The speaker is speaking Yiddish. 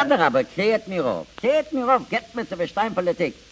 Adderabe, kehrt mir auf. Kehrt mir auf, gebt mir